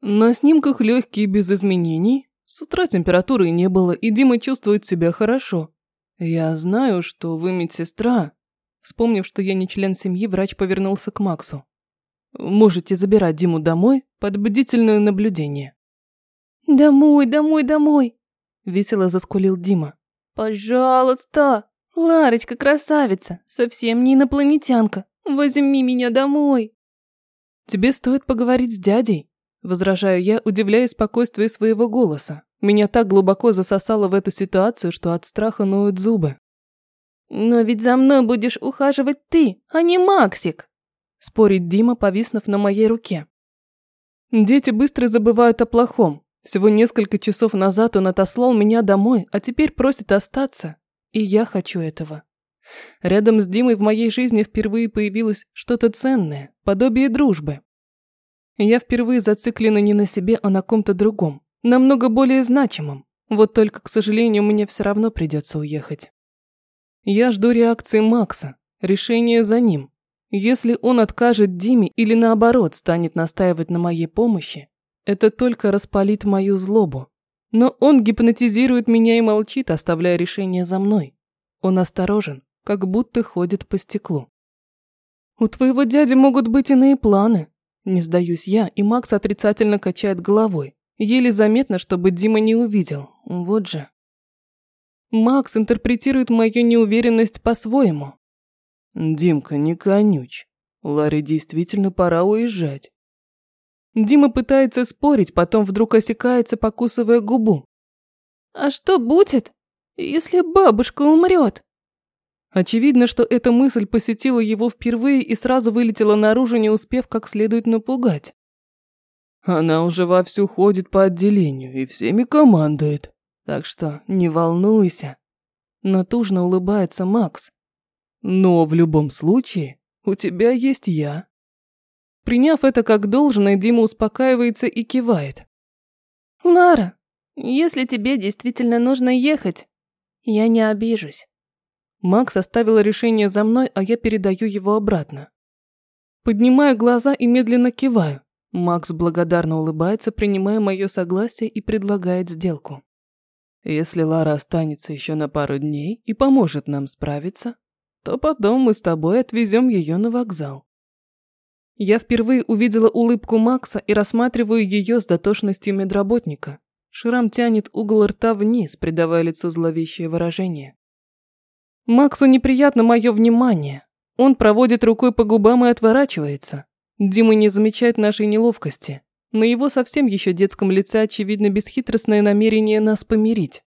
На снимках легкие без изменений. С утра температуры не было, и Дима чувствует себя хорошо. Я знаю, что вы медсестра. Вспомнив, что я не член семьи, врач повернулся к Максу. Можете забирать Диму домой под бдительное наблюдение. «Домой, домой, домой!» – весело заскулил Дима. «Пожалуйста! Ларочка красавица, совсем не инопланетянка. Возьми меня домой!» «Тебе стоит поговорить с дядей», – возражаю я, удивляясь спокойствию своего голоса. Меня так глубоко засосало в эту ситуацию, что от страха ноют зубы. «Но ведь за мной будешь ухаживать ты, а не Максик!» Спорит Дима, повиснув на моей руке. Дети быстро забывают о плохом. Всего несколько часов назад он отослал меня домой, а теперь просит остаться. И я хочу этого. Рядом с Димой в моей жизни впервые появилось что-то ценное, подобие дружбы. Я впервые зациклена не на себе, а на ком-то другом, намного более значимом. Вот только, к сожалению, мне все равно придется уехать. Я жду реакции Макса, решения за ним. Если он откажет Диме или наоборот станет настаивать на моей помощи, это только распалит мою злобу. Но он гипнотизирует меня и молчит, оставляя решение за мной. Он осторожен, как будто ходит по стеклу. «У твоего дяди могут быть иные планы», – не сдаюсь я, и Макс отрицательно качает головой. Еле заметно, чтобы Дима не увидел. Вот же. Макс интерпретирует мою неуверенность по-своему. «Димка, не конючь. Ларе действительно пора уезжать». Дима пытается спорить, потом вдруг осекается, покусывая губу. «А что будет, если бабушка умрет?» Очевидно, что эта мысль посетила его впервые и сразу вылетела наружу, не успев как следует напугать. Она уже вовсю ходит по отделению и всеми командует. Так что не волнуйся. Натужно улыбается Макс. Но в любом случае у тебя есть я. Приняв это как должное, Дима успокаивается и кивает. «Лара, если тебе действительно нужно ехать, я не обижусь». Макс оставил решение за мной, а я передаю его обратно. Поднимаю глаза и медленно киваю. Макс благодарно улыбается, принимая мое согласие и предлагает сделку. Если Лара останется еще на пару дней и поможет нам справиться, то потом мы с тобой отвезем ее на вокзал. Я впервые увидела улыбку Макса и рассматриваю ее с дотошностью медработника. Шрам тянет угол рта вниз, придавая лицу зловещее выражение. Максу неприятно мое внимание. Он проводит рукой по губам и отворачивается. Дима не замечает нашей неловкости. На его совсем еще детском лице очевидно бесхитростное намерение нас помирить.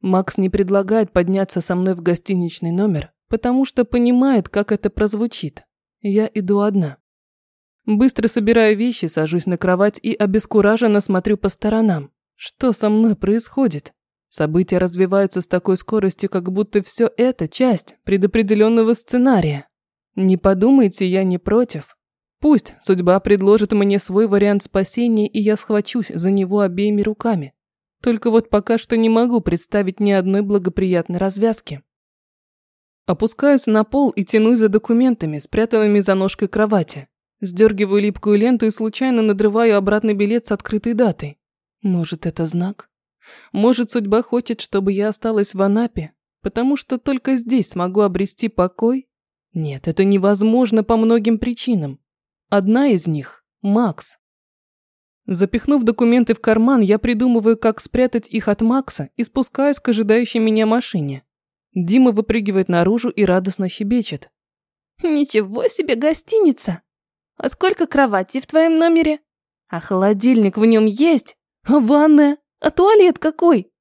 Макс не предлагает подняться со мной в гостиничный номер, потому что понимает, как это прозвучит. Я иду одна. Быстро собираю вещи, сажусь на кровать и обескураженно смотрю по сторонам. Что со мной происходит? События развиваются с такой скоростью, как будто все это часть предопределенного сценария. Не подумайте, я не против. Пусть судьба предложит мне свой вариант спасения, и я схвачусь за него обеими руками. Только вот пока что не могу представить ни одной благоприятной развязки. Опускаюсь на пол и тянусь за документами, спрятанными за ножкой кровати. Сдергиваю липкую ленту и случайно надрываю обратный билет с открытой датой. Может, это знак? Может, судьба хочет, чтобы я осталась в Анапе, потому что только здесь смогу обрести покой? Нет, это невозможно по многим причинам. Одна из них – Макс. Запихнув документы в карман, я придумываю, как спрятать их от Макса и спускаюсь к ожидающей меня машине. Дима выпрыгивает наружу и радостно щебечет. «Ничего себе гостиница! А сколько кроватей в твоем номере? А холодильник в нем есть? А ванная? А туалет какой?»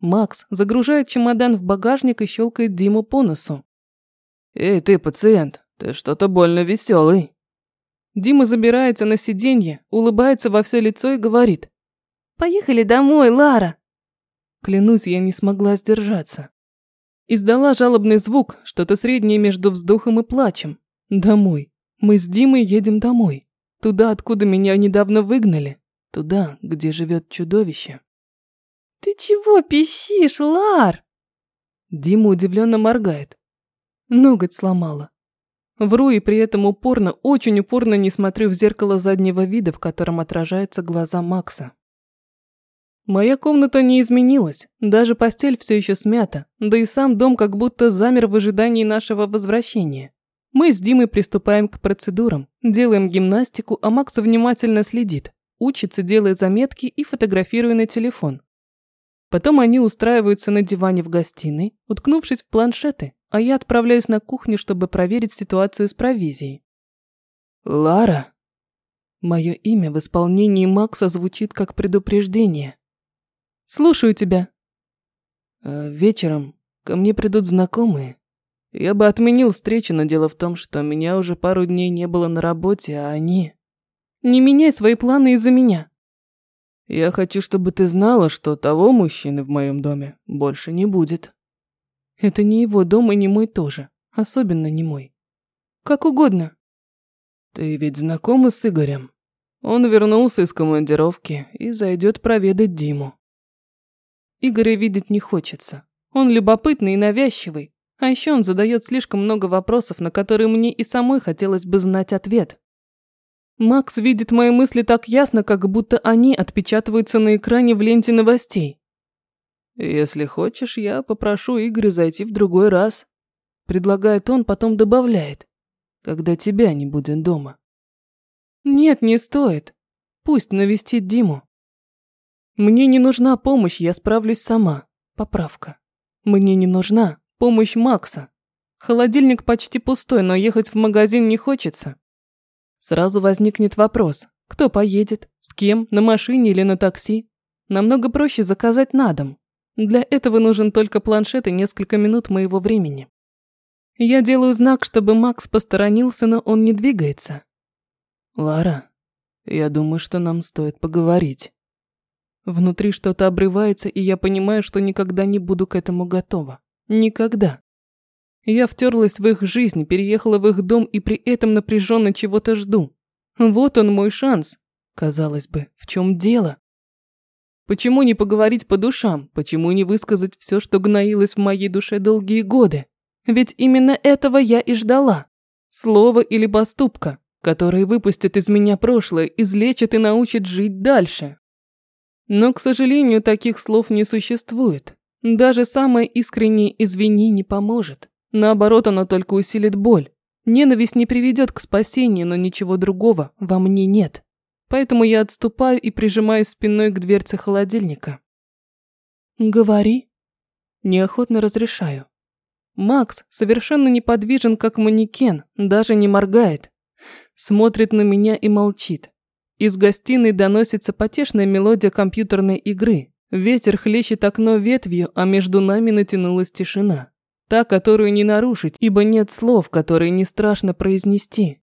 Макс загружает чемодан в багажник и щелкает Диму по носу. «Эй, ты, пациент, ты что-то больно веселый». Дима забирается на сиденье, улыбается во все лицо и говорит. «Поехали домой, Лара!» Клянусь, я не смогла сдержаться. Издала жалобный звук, что-то среднее между вздохом и плачем. Домой. Мы с Димой едем домой. Туда, откуда меня недавно выгнали. Туда, где живет чудовище. «Ты чего пищишь, Лар?» Дима удивленно моргает. Ноготь сломала. Вру и при этом упорно, очень упорно не смотрю в зеркало заднего вида, в котором отражаются глаза Макса. Моя комната не изменилась, даже постель все еще смята, да и сам дом как будто замер в ожидании нашего возвращения. Мы с Димой приступаем к процедурам, делаем гимнастику, а Макс внимательно следит, учится, делает заметки и фотографирует на телефон. Потом они устраиваются на диване в гостиной, уткнувшись в планшеты, а я отправляюсь на кухню, чтобы проверить ситуацию с провизией. «Лара!» Мое имя в исполнении Макса звучит как предупреждение. Слушаю тебя. А вечером ко мне придут знакомые. Я бы отменил встречу, но дело в том, что меня уже пару дней не было на работе, а они... Не меняй свои планы из-за меня. Я хочу, чтобы ты знала, что того мужчины в моем доме больше не будет. Это не его дом и не мой тоже. Особенно не мой. Как угодно. Ты ведь знакома с Игорем? Он вернулся из командировки и зайдет проведать Диму. Игоря видеть не хочется. Он любопытный и навязчивый. А еще он задает слишком много вопросов, на которые мне и самой хотелось бы знать ответ. Макс видит мои мысли так ясно, как будто они отпечатываются на экране в ленте новостей. «Если хочешь, я попрошу Игоря зайти в другой раз», предлагает он, потом добавляет, когда тебя не будет дома. «Нет, не стоит. Пусть навестит Диму. Мне не нужна помощь, я справлюсь сама. Поправка. Мне не нужна помощь Макса. Холодильник почти пустой, но ехать в магазин не хочется. Сразу возникнет вопрос, кто поедет, с кем, на машине или на такси. Намного проще заказать на дом. Для этого нужен только планшет и несколько минут моего времени. Я делаю знак, чтобы Макс посторонился, но он не двигается. Лара, я думаю, что нам стоит поговорить. Внутри что-то обрывается, и я понимаю, что никогда не буду к этому готова. Никогда. Я втерлась в их жизнь, переехала в их дом и при этом напряженно чего-то жду. Вот он мой шанс. Казалось бы, в чем дело? Почему не поговорить по душам? Почему не высказать все, что гноилось в моей душе долгие годы? Ведь именно этого я и ждала. Слово или поступка, которые выпустят из меня прошлое, излечат и научат жить дальше. Но, к сожалению, таких слов не существует. Даже самое искреннее «извини» не поможет. Наоборот, оно только усилит боль. Ненависть не приведет к спасению, но ничего другого во мне нет. Поэтому я отступаю и прижимаюсь спиной к дверце холодильника. «Говори». Неохотно разрешаю. Макс совершенно неподвижен, как манекен, даже не моргает. Смотрит на меня и молчит. Из гостиной доносится потешная мелодия компьютерной игры. Ветер хлещет окно ветвью, а между нами натянулась тишина. Та, которую не нарушить, ибо нет слов, которые не страшно произнести.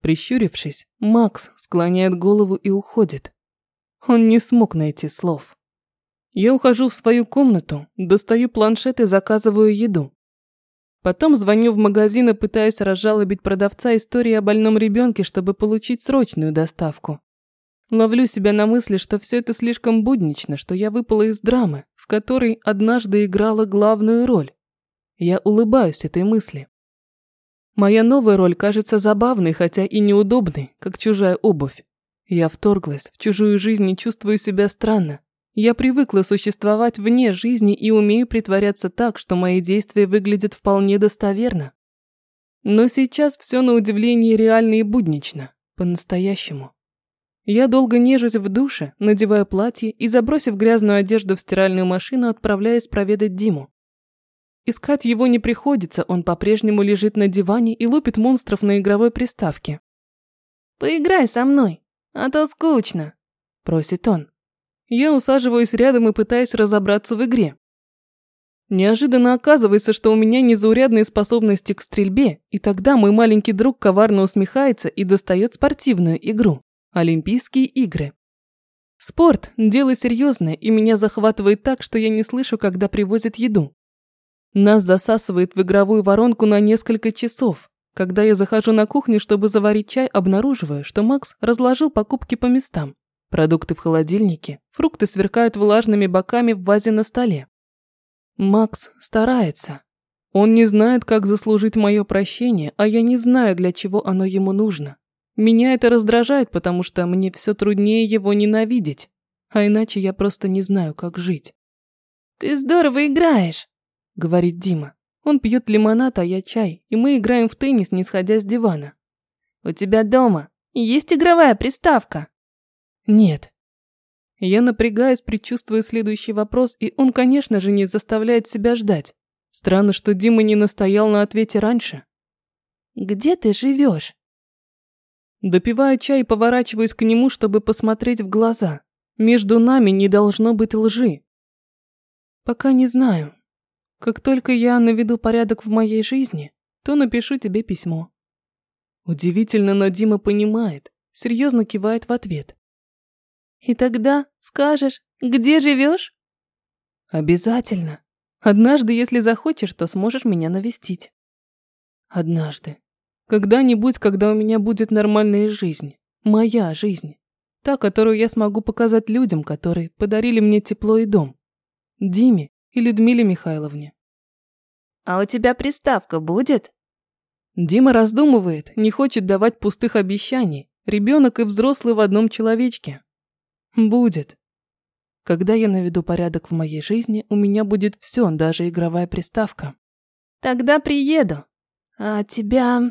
Прищурившись, Макс склоняет голову и уходит. Он не смог найти слов. Я ухожу в свою комнату, достаю планшет и заказываю еду. Потом звоню в магазин и пытаюсь разжалобить продавца истории о больном ребенке, чтобы получить срочную доставку. Ловлю себя на мысли, что все это слишком буднично, что я выпала из драмы, в которой однажды играла главную роль. Я улыбаюсь этой мысли. Моя новая роль кажется забавной, хотя и неудобной, как чужая обувь. Я вторглась в чужую жизнь и чувствую себя странно. Я привыкла существовать вне жизни и умею притворяться так, что мои действия выглядят вполне достоверно. Но сейчас все на удивление реально и буднично, по-настоящему. Я долго нежусь в душе, надеваю платье и, забросив грязную одежду в стиральную машину, отправляюсь проведать Диму. Искать его не приходится, он по-прежнему лежит на диване и лупит монстров на игровой приставке. «Поиграй со мной, а то скучно», – просит он. Я усаживаюсь рядом и пытаюсь разобраться в игре. Неожиданно оказывается, что у меня незаурядные способности к стрельбе, и тогда мой маленький друг коварно усмехается и достает спортивную игру – Олимпийские игры. Спорт – дело серьезное, и меня захватывает так, что я не слышу, когда привозят еду. Нас засасывает в игровую воронку на несколько часов. Когда я захожу на кухню, чтобы заварить чай, обнаруживаю, что Макс разложил покупки по местам. Продукты в холодильнике, фрукты сверкают влажными боками в вазе на столе. Макс старается. Он не знает, как заслужить мое прощение, а я не знаю, для чего оно ему нужно. Меня это раздражает, потому что мне все труднее его ненавидеть, а иначе я просто не знаю, как жить. «Ты здорово играешь», — говорит Дима. Он пьет лимонад, а я чай, и мы играем в теннис, не сходя с дивана. «У тебя дома есть игровая приставка?» «Нет». Я напрягаюсь, предчувствуя следующий вопрос, и он, конечно же, не заставляет себя ждать. Странно, что Дима не настоял на ответе раньше. «Где ты живешь?» Допиваю чай и поворачиваюсь к нему, чтобы посмотреть в глаза. Между нами не должно быть лжи. Пока не знаю. Как только я наведу порядок в моей жизни, то напишу тебе письмо. Удивительно, но Дима понимает, серьезно кивает в ответ. И тогда скажешь, где живешь? Обязательно. Однажды, если захочешь, то сможешь меня навестить. Однажды. Когда-нибудь, когда у меня будет нормальная жизнь. Моя жизнь. Та, которую я смогу показать людям, которые подарили мне тепло и дом. Диме и Людмиле Михайловне. А у тебя приставка будет? Дима раздумывает, не хочет давать пустых обещаний. Ребенок и взрослый в одном человечке. Будет. Когда я наведу порядок в моей жизни, у меня будет все, даже игровая приставка. Тогда приеду. А тебя...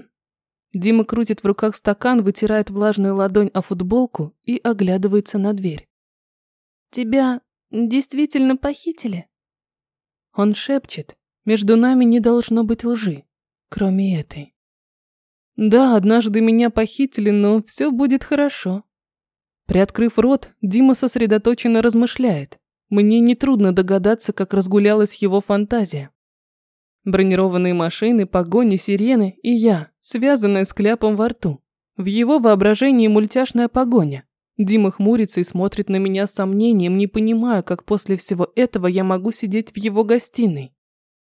Дима крутит в руках стакан, вытирает влажную ладонь о футболку и оглядывается на дверь. «Тебя действительно похитили?» Он шепчет. Между нами не должно быть лжи, кроме этой. Да, однажды меня похитили, но все будет хорошо. Приоткрыв рот, Дима сосредоточенно размышляет. Мне нетрудно догадаться, как разгулялась его фантазия. Бронированные машины, погони, сирены и я, связанная с кляпом во рту. В его воображении мультяшная погоня. Дима хмурится и смотрит на меня с сомнением, не понимая, как после всего этого я могу сидеть в его гостиной.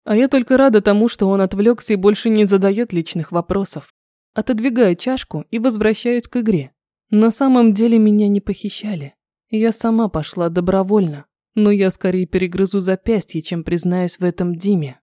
А я только рада тому, что он отвлекся и больше не задает личных вопросов. Отодвигаю чашку и возвращаюсь к игре. На самом деле меня не похищали. Я сама пошла добровольно, но я скорее перегрызу запястье, чем признаюсь в этом Диме.